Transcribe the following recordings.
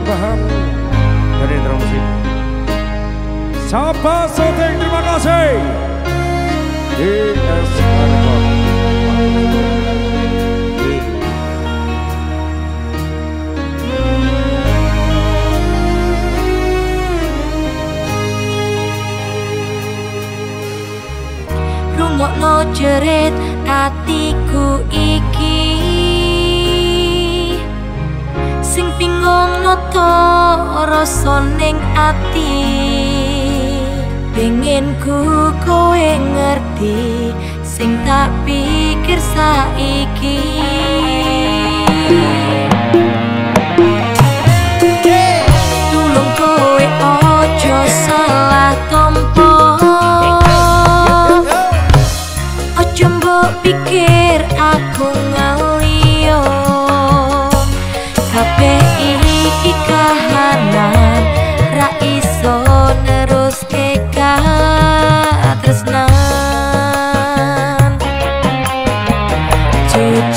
persembahan dari Musik. Sapa Soteng terima kasih. DS Record. Rungokno jerit atiku iki rasa ning ati. Pengen ku kowe ngerti Sing tak pikir saiki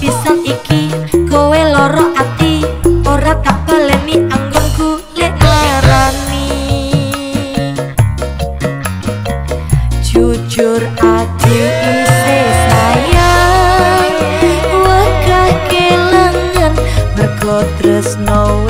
pisan iki. Kowe loro ati Ora tak baleni anggonku lek larani. Jujur aku isih sayang Wakah kelangan Mergo tresno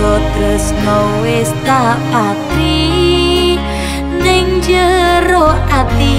kotres nowes tak pati Neng jero ati.